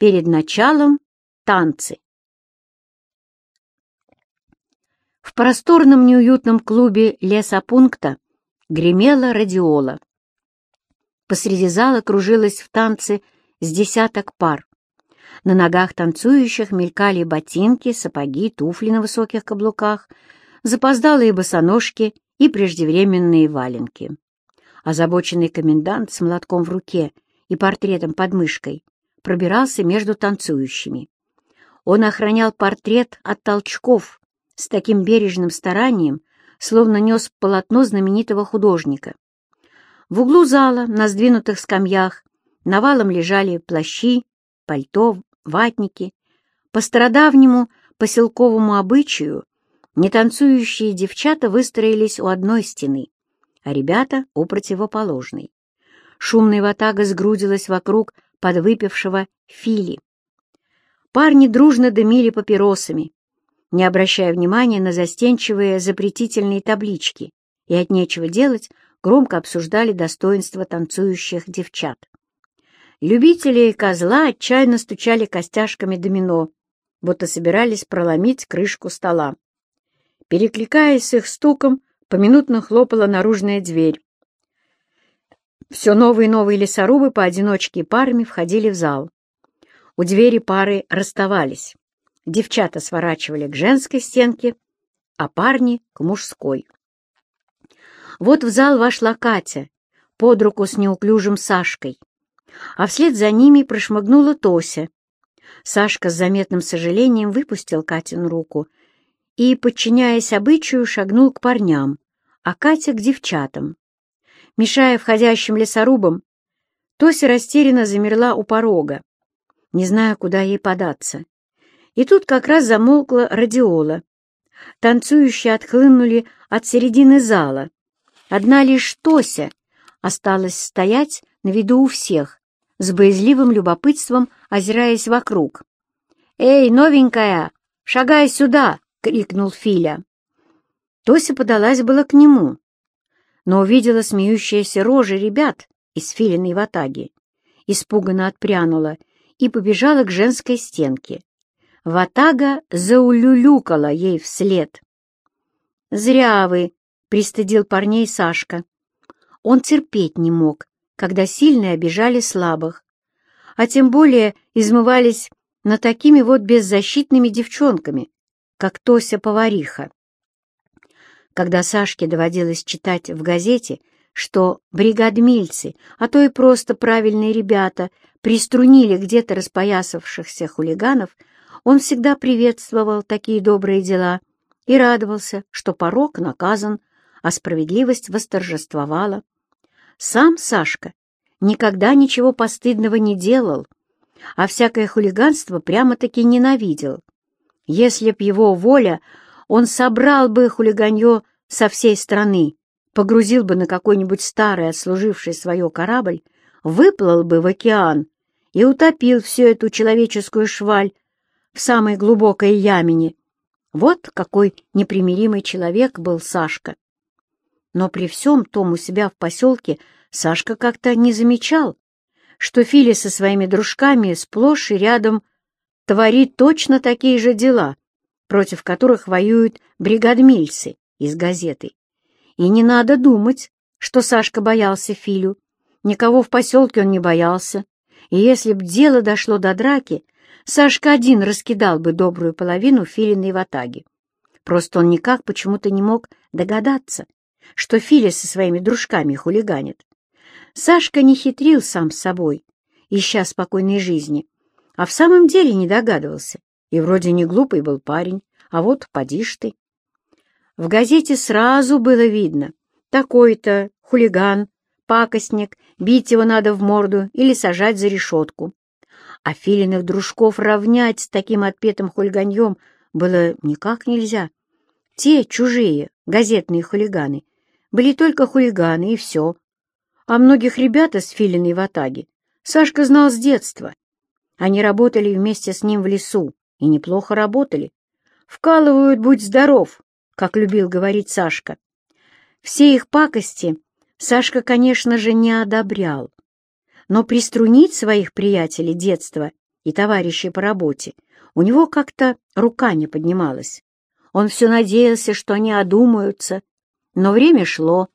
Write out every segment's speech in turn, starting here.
перед началом танцы. В просторном неуютном клубе лесопункта гремела радиола. Посреди зала кружилась в танце с десяток пар. На ногах танцующих мелькали ботинки, сапоги, туфли на высоких каблуках, запоздалые босоножки и преждевременные валенки. Озабоченный комендант с молотком в руке и портретом под мышкой пробирался между танцующими. Он охранял портрет от толчков, с таким бережным старанием, словно нес полотно знаменитого художника. В углу зала, на сдвинутых скамьях, навалом лежали плащи, пальто, ватники. По стародавнему поселковому обычаю нетанцующие девчата выстроились у одной стены, а ребята — у противоположной. Шумная ватага сгрудилась вокруг подвыпившего Фили. Парни дружно дымили папиросами, не обращая внимания на застенчивые запретительные таблички, и от нечего делать громко обсуждали достоинства танцующих девчат. Любители козла отчаянно стучали костяшками домино, будто собирались проломить крышку стола. Перекликаясь с их стуком, поминутно хлопала наружная дверь. Все новые и новые лесорубы поодиночке и парами входили в зал. У двери пары расставались. Девчата сворачивали к женской стенке, а парни — к мужской. Вот в зал вошла Катя, под руку с неуклюжим Сашкой, а вслед за ними прошмыгнула Тося. Сашка с заметным сожалением выпустил Катину руку и, подчиняясь обычаю, шагнул к парням, а Катя — к девчатам. Мешая входящим лесорубам, Тося растерянно замерла у порога, не зная, куда ей податься. И тут как раз замолкла радиола. Танцующие отхлынули от середины зала. Одна лишь Тося осталась стоять на виду у всех, с боязливым любопытством озираясь вокруг. «Эй, новенькая, шагай сюда!» — крикнул Филя. Тося подалась было к нему, но увидела смеющиеся рожи ребят из филиной ватаги, испуганно отпрянула и побежала к женской стенке. Ватага заулюлюкала ей вслед. «Зря вы!» — пристыдил парней Сашка. Он терпеть не мог, когда сильные обижали слабых, а тем более измывались над такими вот беззащитными девчонками, как Тося-повариха. Когда Сашке доводилось читать в газете, что бригадмильцы, а то и просто правильные ребята, приструнили где-то распоясавшихся хулиганов, он всегда приветствовал такие добрые дела и радовался, что порог наказан, а справедливость восторжествовала. Сам Сашка никогда ничего постыдного не делал, а всякое хулиганство прямо-таки ненавидел. Если б его воля, он собрал бы хулиганье со всей страны, погрузил бы на какой-нибудь старый отслуживший свое корабль, выплыл бы в океан и утопил всю эту человеческую шваль в самой глубокой ямине. Вот какой непримиримый человек был Сашка. Но при всем том у себя в поселке Сашка как-то не замечал, что Фили со своими дружками сплошь и рядом творит точно такие же дела, против которых воюют бригадмильцы из газеты. И не надо думать, что Сашка боялся Филю. Никого в поселке он не боялся. И если б дело дошло до драки, Сашка один раскидал бы добрую половину филиной ватаги. Просто он никак почему-то не мог догадаться, что Филя со своими дружками хулиганит. Сашка не хитрил сам с собой, ища спокойной жизни, а в самом деле не догадывался. И вроде не глупый был парень, а вот поди ты. В газете сразу было видно, такой-то хулиган, пакостник, бить его надо в морду или сажать за решетку а Филиных дружков равнять с таким отпетым хулиганьем было никак нельзя. Те, чужие, газетные хулиганы, были только хулиганы, и все. А многих ребят из Филиной ватаги Сашка знал с детства. Они работали вместе с ним в лесу, и неплохо работали. «Вкалывают, будь здоров», как любил говорить Сашка. Все их пакости Сашка, конечно же, не одобрял но приструнить своих приятелей детства и товарищей по работе, у него как-то рука не поднималась. Он все надеялся, что они одумаются, но время шло,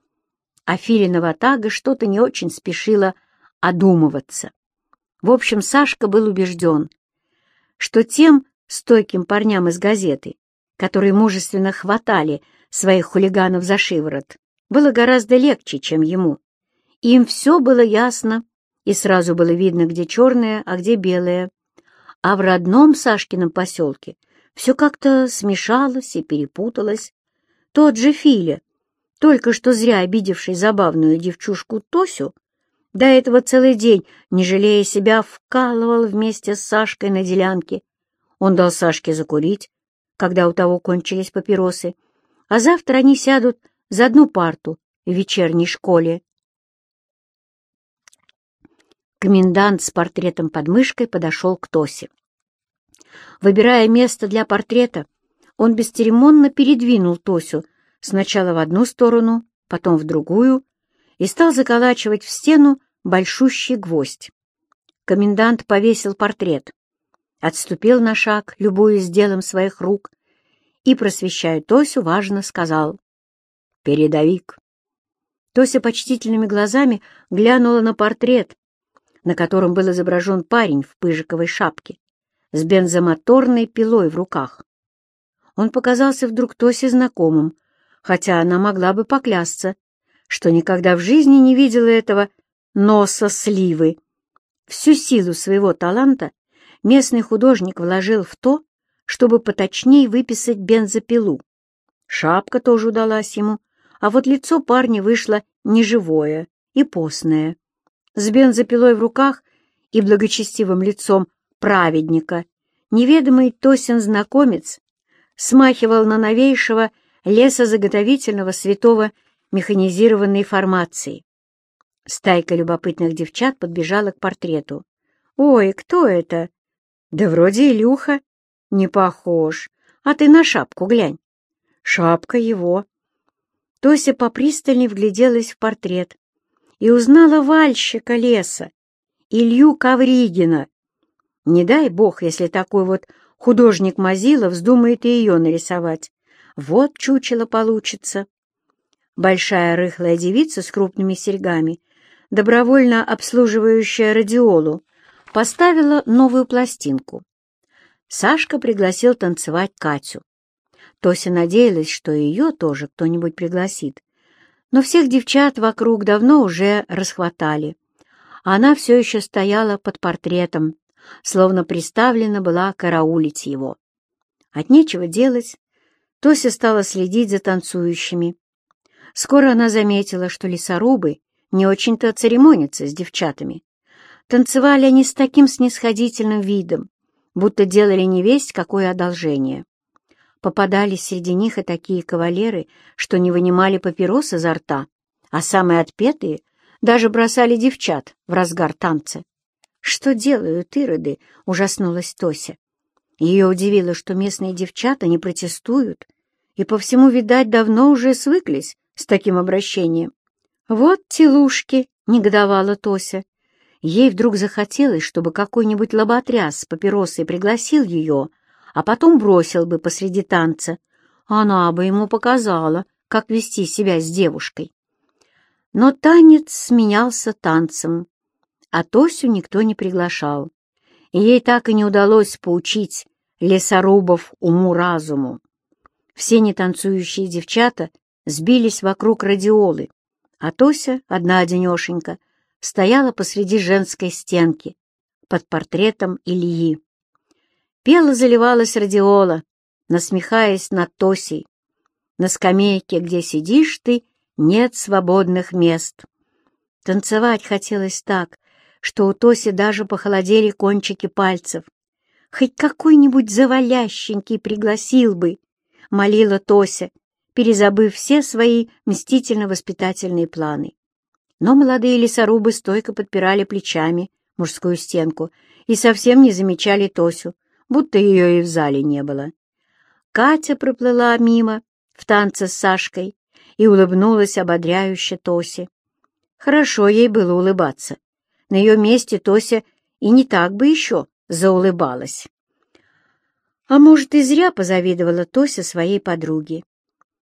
а Филинова тага что-то не очень спешила одумываться. В общем, Сашка был убежден, что тем стойким парням из газеты, которые мужественно хватали своих хулиганов за шиворот, было гораздо легче, чем ему. Им все было ясно, и сразу было видно, где черное, а где белое. А в родном Сашкином поселке все как-то смешалось и перепуталось. Тот же Филя, только что зря обидевший забавную девчушку Тосю, до этого целый день, не жалея себя, вкалывал вместе с Сашкой на делянке. Он дал Сашке закурить, когда у того кончились папиросы, а завтра они сядут за одну парту в вечерней школе. Комендант с портретом под мышкой подошел к Тосе. Выбирая место для портрета, он бесцеремонно передвинул Тосю сначала в одну сторону, потом в другую, и стал заколачивать в стену большущий гвоздь. Комендант повесил портрет, отступил на шаг, любуясь делом своих рук, и, просвещая Тосю, важно сказал «Передовик». Тося почтительными глазами глянула на портрет, на котором был изображен парень в пыжиковой шапке с бензомоторной пилой в руках. Он показался вдруг Тосе знакомым, хотя она могла бы поклясться, что никогда в жизни не видела этого носа сливы. Всю силу своего таланта местный художник вложил в то, чтобы поточнее выписать бензопилу. Шапка тоже удалась ему, а вот лицо парня вышло неживое и постное. С бензопилой в руках и благочестивым лицом праведника неведомый Тосин знакомец смахивал на новейшего лесозаготовительного святого механизированной формации. Стайка любопытных девчат подбежала к портрету. «Ой, кто это?» «Да вроде Илюха». «Не похож. А ты на шапку глянь». «Шапка его». Тося попристальней вгляделась в портрет и узнала вальщика леса, Илью Ковригина. Не дай бог, если такой вот художник Мазила вздумает и ее нарисовать. Вот чучело получится. Большая рыхлая девица с крупными серьгами, добровольно обслуживающая радиолу, поставила новую пластинку. Сашка пригласил танцевать Катю. Тося надеялась, что ее тоже кто-нибудь пригласит. Но всех девчат вокруг давно уже расхватали. Она все еще стояла под портретом, словно приставлена была караулить его. От нечего делать, Тося стала следить за танцующими. Скоро она заметила, что лесорубы не очень-то церемонятся с девчатами. Танцевали они с таким снисходительным видом, будто делали невесть какое одолжение. Попадались среди них и такие кавалеры, что не вынимали папирос изо рта, а самые отпетые даже бросали девчат в разгар танца. «Что делают ироды?» — ужаснулась Тося. Ее удивило, что местные девчата не протестуют, и по всему, видать, давно уже свыклись с таким обращением. «Вот телушки!» — негодовала Тося. Ей вдруг захотелось, чтобы какой-нибудь лоботряс с папиросой пригласил ее, а потом бросил бы посреди танца. Она бы ему показала, как вести себя с девушкой. Но танец сменялся танцем, а Тосю никто не приглашал, и ей так и не удалось поучить лесорубов уму-разуму. Все нетанцующие девчата сбились вокруг радиолы, а Тося, одна-одинешенька, стояла посреди женской стенки под портретом Ильи. Пела заливалась радиола, насмехаясь над Тосей. На скамейке, где сидишь ты, нет свободных мест. Танцевать хотелось так, что у Тоси даже похолодели кончики пальцев. Хоть какой-нибудь завалященький пригласил бы, — молила Тося, перезабыв все свои мстительно-воспитательные планы. Но молодые лесорубы стойко подпирали плечами мужскую стенку и совсем не замечали Тосю, будто ее и в зале не было. Катя проплыла мимо в танце с Сашкой и улыбнулась ободряюще Тосе. Хорошо ей было улыбаться. На ее месте Тося и не так бы еще заулыбалась. А может, и зря позавидовала Тося своей подруге.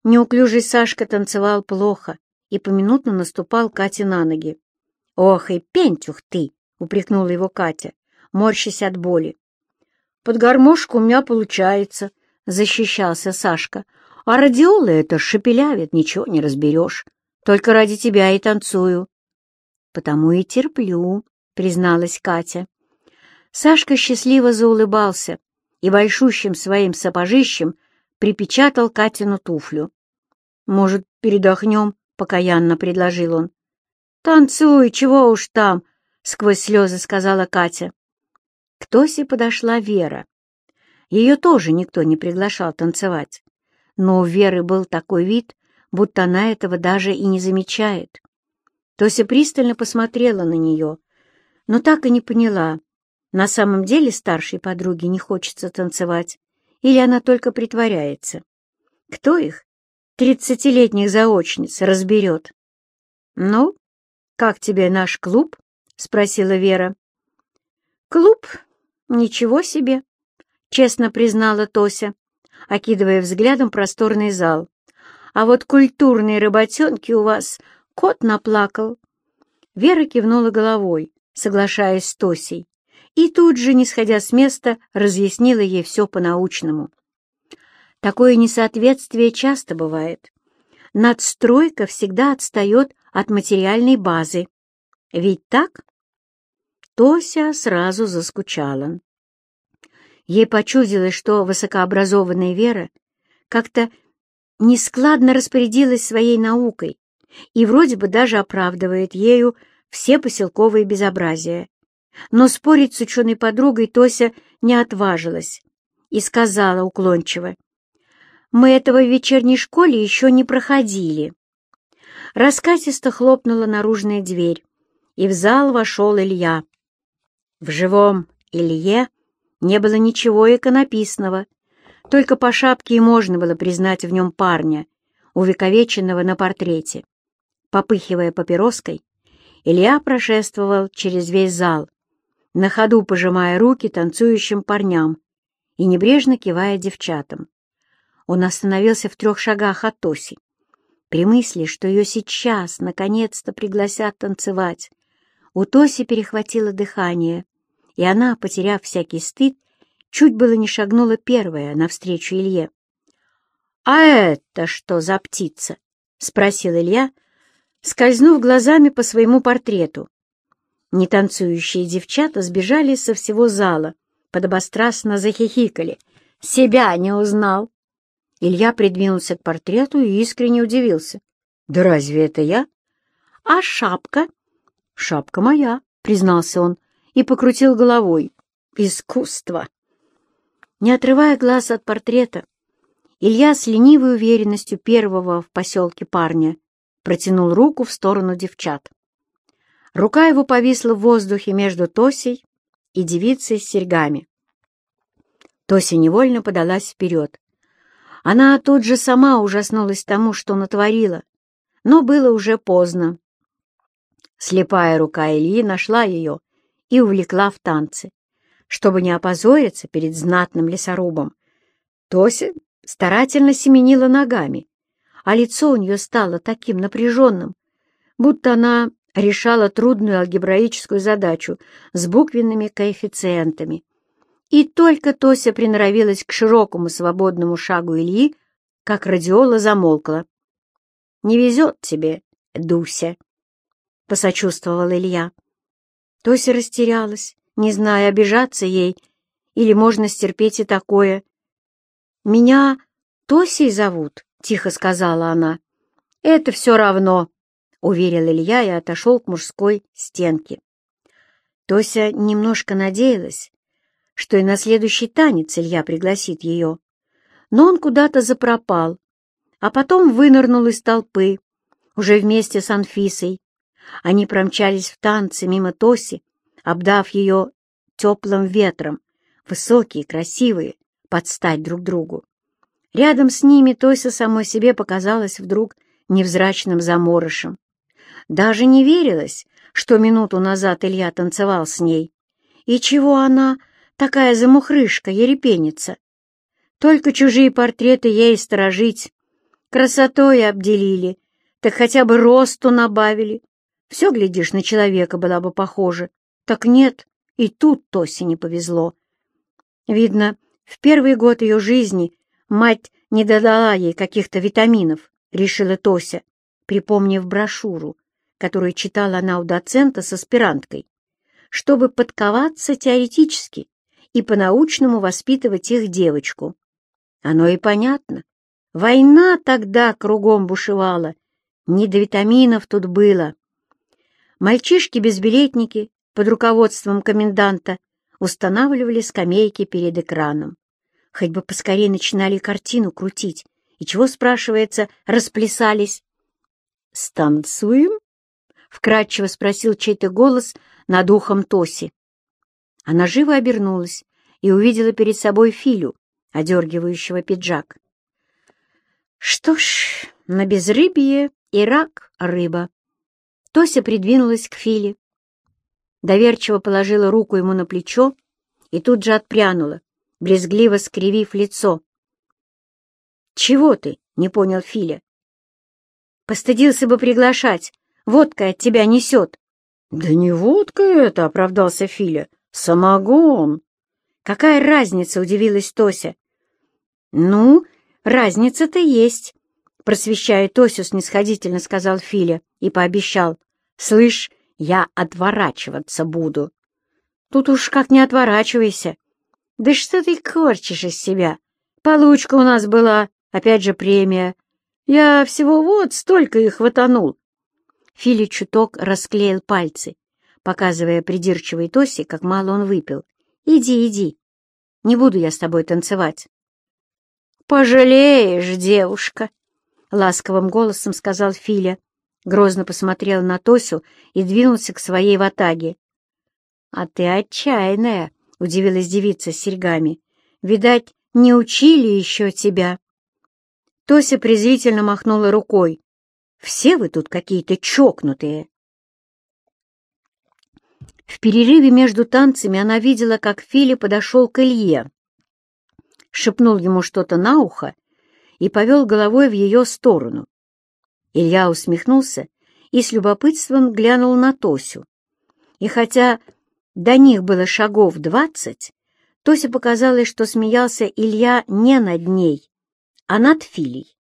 Неуклюжий Сашка танцевал плохо и поминутно наступал Кате на ноги. «Ох и пентюх ты!» — упрекнула его Катя, морщась от боли. «Под гармошку у меня получается», — защищался Сашка. «А радиолы это шепелявит, ничего не разберешь. Только ради тебя и танцую». «Потому и терплю», — призналась Катя. Сашка счастливо заулыбался и большущим своим сапожищем припечатал Катину туфлю. «Может, передохнем?» — покаянно предложил он. «Танцуй, чего уж там!» — сквозь слезы сказала Катя. К Тосе подошла Вера. Ее тоже никто не приглашал танцевать, но у Веры был такой вид, будто она этого даже и не замечает. Тося пристально посмотрела на нее, но так и не поняла, на самом деле старшей подруге не хочется танцевать, или она только притворяется. Кто их, тридцатилетних заочниц, разберет? «Ну, как тебе наш клуб?» — спросила Вера. «Клуб? Ничего себе!» — честно признала Тося, окидывая взглядом просторный зал. «А вот культурные работенки у вас кот наплакал». Вера кивнула головой, соглашаясь с Тосей и тут же, не сходя с места, разъяснила ей все по-научному. Такое несоответствие часто бывает. Надстройка всегда отстает от материальной базы. Ведь так? Тося сразу заскучала. Ей почудилось, что высокообразованная Вера как-то нескладно распорядилась своей наукой и вроде бы даже оправдывает ею все поселковые безобразия, но спорить с ученой подругой Тося не отважилась и сказала уклончиво, «Мы этого в вечерней школе еще не проходили». Раскатисто хлопнула наружная дверь, и в зал вошел Илья. В живом Илье не было ничего иконописного, только по шапке и можно было признать в нем парня, увековеченного на портрете. Попыхивая папироской, Илья прошествовал через весь зал, на ходу пожимая руки танцующим парням и небрежно кивая девчатам. Он остановился в трех шагах от Тоси. При мысли, что ее сейчас наконец-то пригласят танцевать, у Тоси перехватило дыхание, и она, потеряв всякий стыд, чуть было не шагнула первая навстречу Илье. «А это что за птица?» — спросил Илья, скользнув глазами по своему портрету. Нетанцующие девчата сбежали со всего зала, подобострастно захихикали. «Себя не узнал!» Илья придвинулся к портрету и искренне удивился. «Да разве это я?» «А шапка?» «Шапка моя», — признался он и покрутил головой. «Искусство!» Не отрывая глаз от портрета, Илья с ленивой уверенностью первого в поселке парня протянул руку в сторону девчат. Рука его повисла в воздухе между Тосей и девицей с серьгами. Тося невольно подалась вперед. Она тут же сама ужаснулась тому, что натворила, но было уже поздно. Слепая рука Ильи нашла ее и увлекла в танцы. Чтобы не опозориться перед знатным лесорубом, Тося старательно семенила ногами, а лицо у нее стало таким напряженным, будто она решала трудную алгебраическую задачу с буквенными коэффициентами. И только Тося приноровилась к широкому свободному шагу Ильи, как радиола замолкла. «Не везет тебе, Дуся», — посочувствовал Илья. Тося растерялась, не зная, обижаться ей или можно стерпеть и такое. «Меня Тосей зовут», — тихо сказала она. «Это все равно», уверил Илья и отошел к мужской стенке. Тося немножко надеялась, что и на следующий танец Илья пригласит ее, но он куда-то запропал, а потом вынырнул из толпы, уже вместе с Анфисой. Они промчались в танцы мимо Тоси, обдав ее теплым ветром, высокие, красивые, подстать друг другу. Рядом с ними Тося самой себе показалась вдруг невзрачным заморышем. Даже не верилось, что минуту назад Илья танцевал с ней. И чего она такая замухрышка, ерепеница. Только чужие портреты ей сторожить. Красотой обделили, так хотя бы росту набавили. Все, глядишь, на человека была бы похожа. Так нет, и тут Тосе не повезло. Видно, в первый год ее жизни мать не додала ей каких-то витаминов, решила Тося, припомнив брошюру, которую читала она у доцента с аспиранткой, чтобы подковаться теоретически и по-научному воспитывать их девочку. Оно и понятно. Война тогда кругом бушевала. Не до витаминов тут было. Мальчишки-безбилетники под руководством коменданта устанавливали скамейки перед экраном. Хоть бы поскорее начинали картину крутить. И чего, спрашивается, расплясались? «Станцуем?» — вкратчиво спросил чей-то голос над ухом Тоси. Она живо обернулась и увидела перед собой Филю, одергивающего пиджак. Что ж, на безрыбье и рак рыба. Тося придвинулась к Филе, доверчиво положила руку ему на плечо и тут же отпрянула, брезгливо скривив лицо. «Чего ты?» — не понял Филя. «Постыдился бы приглашать. Водка от тебя несет». «Да не водка это!» — оправдался Филя. «Самогон!» «Какая разница?» — удивилась Тося. «Ну, разница-то есть», — просвещая Тосю снисходительно сказал Филя и пообещал. «Слышь, я отворачиваться буду». «Тут уж как не отворачивайся». «Да что ты корчишь из себя? Получка у нас была, опять же премия. Я всего вот столько их хватанул». Филя чуток расклеил пальцы, показывая придирчивой Тосе, как мало он выпил. «Иди, иди. Не буду я с тобой танцевать. «Пожалеешь, девушка!» — ласковым голосом сказал Филя, грозно посмотрел на Тосю и двинулся к своей ватаге. «А ты отчаянная!» — удивилась девица с серьгами. «Видать, не учили еще тебя!» Тося презрительно махнула рукой. «Все вы тут какие-то чокнутые!» В перерыве между танцами она видела, как Филя подошел к Илье шепнул ему что-то на ухо и повел головой в ее сторону. Илья усмехнулся и с любопытством глянул на Тосю. И хотя до них было шагов двадцать, Тосе показалось, что смеялся Илья не над ней, а над Филей.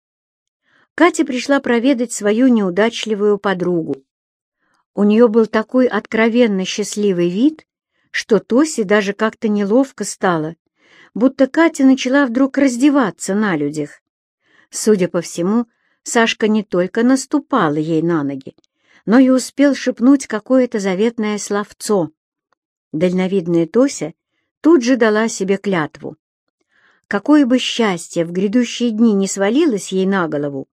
Катя пришла проведать свою неудачливую подругу. У нее был такой откровенно счастливый вид, что Тосе даже как-то неловко стало, будто Катя начала вдруг раздеваться на людях. Судя по всему, Сашка не только наступала ей на ноги, но и успел шепнуть какое-то заветное словцо. Дальновидная Тося тут же дала себе клятву. Какое бы счастье в грядущие дни не свалилось ей на голову,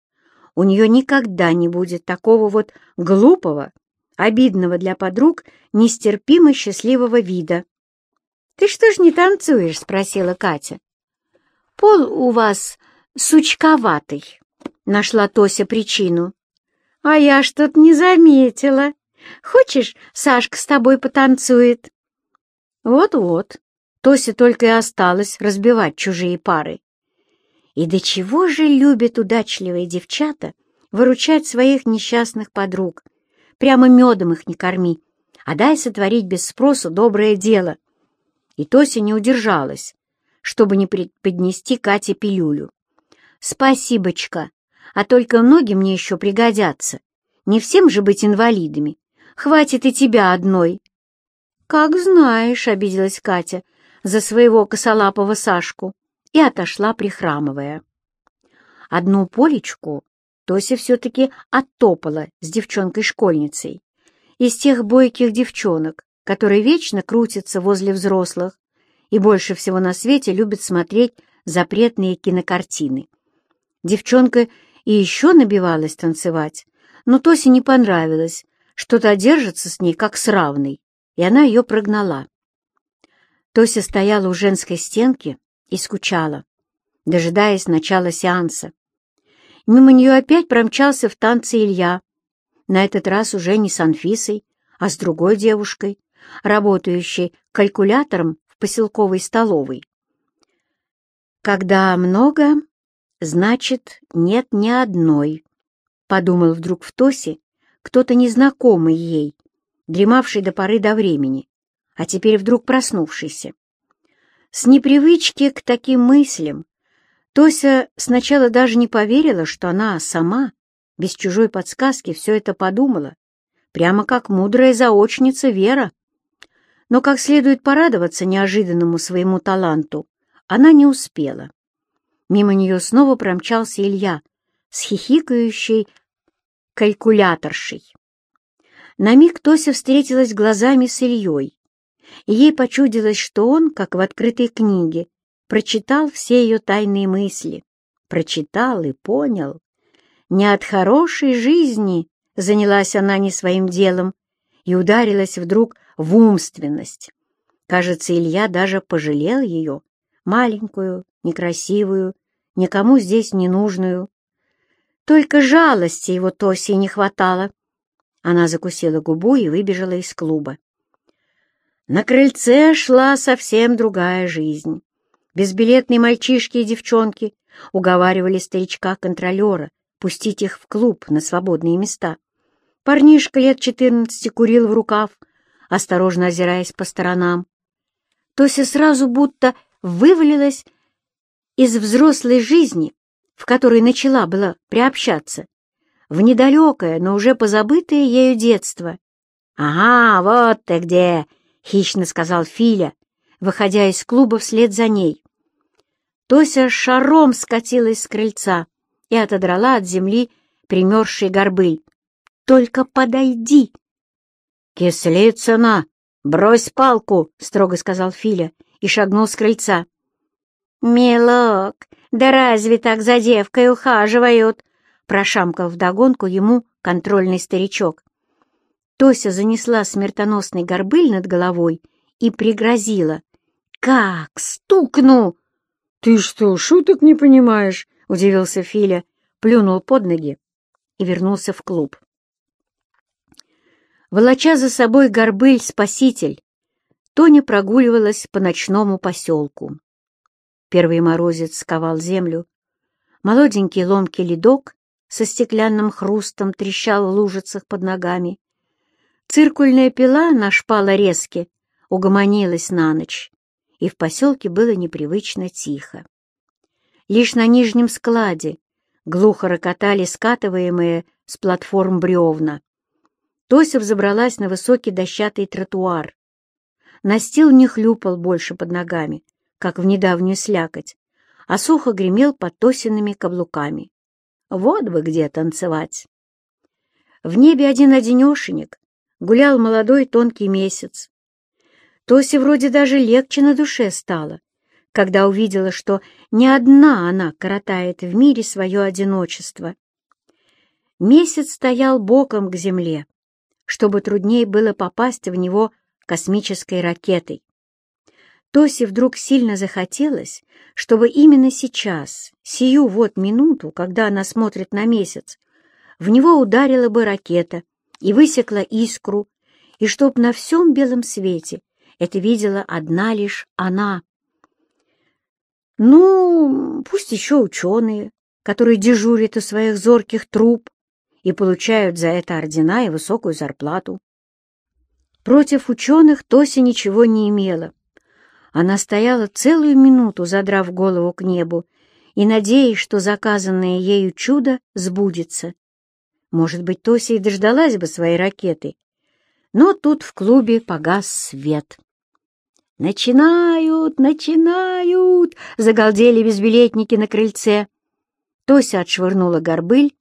у нее никогда не будет такого вот глупого, обидного для подруг, нестерпимо счастливого вида. «Ты что ж не танцуешь?» — спросила Катя. «Пол у вас сучковатый», — нашла Тося причину. «А я что-то не заметила. Хочешь, Сашка с тобой потанцует?» «Вот-вот». Тося только и осталось разбивать чужие пары. И до чего же любят удачливые девчата выручать своих несчастных подруг? Прямо медом их не корми, а дай сотворить без спросу доброе дело — и Тося не удержалась, чтобы не преподнести Кате пилюлю. «Спасибочка, а только ноги мне еще пригодятся. Не всем же быть инвалидами. Хватит и тебя одной». «Как знаешь», — обиделась Катя за своего косолапого Сашку и отошла, прихрамывая. Одну полечку Тося все-таки оттопала с девчонкой-школьницей. Из тех бойких девчонок, которые вечно крутятся возле взрослых и больше всего на свете любят смотреть запретные кинокартины. Девчонка и еще набивалась танцевать, но Тосе не понравилось, что-то держится с ней как с равной, и она ее прогнала. Тося стояла у женской стенки и скучала, дожидаясь начала сеанса. Мимо нее опять промчался в танце Илья, на этот раз уже не с Анфисой, а с другой девушкой, работающей калькулятором в поселковой столовой. «Когда много, значит, нет ни одной», — подумал вдруг в Тосе кто-то незнакомый ей, дремавший до поры до времени, а теперь вдруг проснувшийся. С непривычки к таким мыслям Тося сначала даже не поверила, что она сама, без чужой подсказки, все это подумала, прямо как мудрая заочница Вера. Но как следует порадоваться неожиданному своему таланту, она не успела. Мимо нее снова промчался Илья с хихикающей калькуляторшей. На миг Тося встретилась глазами с Ильей, и ей почудилось, что он, как в открытой книге, прочитал все ее тайные мысли, прочитал и понял. Не от хорошей жизни занялась она не своим делом и ударилась вдруг в умственность. Кажется, Илья даже пожалел ее, маленькую, некрасивую, никому здесь не нужную. Только жалости его Тоси не хватало. Она закусила губу и выбежала из клуба. На крыльце шла совсем другая жизнь. Безбилетные мальчишки и девчонки уговаривали старичка-контролера пустить их в клуб на свободные места. Парнишка лет четырнадцати курил в рукав, осторожно озираясь по сторонам. Тося сразу будто вывалилась из взрослой жизни, в которой начала была приобщаться, в недалекое, но уже позабытое ею детство. «Ага, вот ты где!» — хищно сказал Филя, выходя из клуба вслед за ней. Тося шаром скатилась с крыльца и отодрала от земли примерзший горбыль. «Только подойди!» «Кислицына! Брось палку!» — строго сказал Филя и шагнул с крыльца. «Милок, да разве так за девкой ухаживают?» — прошамкал вдогонку ему контрольный старичок. Тося занесла смертоносный горбыль над головой и пригрозила. «Как стукну!» «Ты что, шуток не понимаешь?» — удивился Филя, плюнул под ноги и вернулся в клуб. Волоча за собой горбыль-спаситель, Тоня прогуливалась по ночному поселку. Первый морозец сковал землю. Молоденький ломкий ледок со стеклянным хрустом трещал в лужицах под ногами. Циркульная пила на шпалорезке угомонилась на ночь, и в поселке было непривычно тихо. Лишь на нижнем складе глухо рокотали скатываемые с платформ бревна. Тося взобралась на высокий дощатый тротуар. Настил не хлюпал больше под ногами, как в недавнюю слякоть, а сухо гремел под Тосиными каблуками. Вот бы где танцевать! В небе один-одинешенек гулял молодой тонкий месяц. Тосе вроде даже легче на душе стало, когда увидела, что не одна она коротает в мире свое одиночество. Месяц стоял боком к земле, чтобы труднее было попасть в него космической ракетой. Тосе вдруг сильно захотелось, чтобы именно сейчас, сию вот минуту, когда она смотрит на месяц, в него ударила бы ракета и высекла искру, и чтоб на всем белом свете это видела одна лишь она. Ну, пусть еще ученые, которые дежурят у своих зорких труб и получают за это ордена и высокую зарплату. Против ученых Тося ничего не имела. Она стояла целую минуту, задрав голову к небу, и надеясь, что заказанное ею чудо сбудется. Может быть, Тося и дождалась бы своей ракеты, но тут в клубе погас свет. «Начинают! Начинают!» — загалдели безбилетники на крыльце. Тося отшвырнула горбыль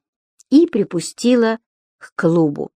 и припустила к клубу.